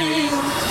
you.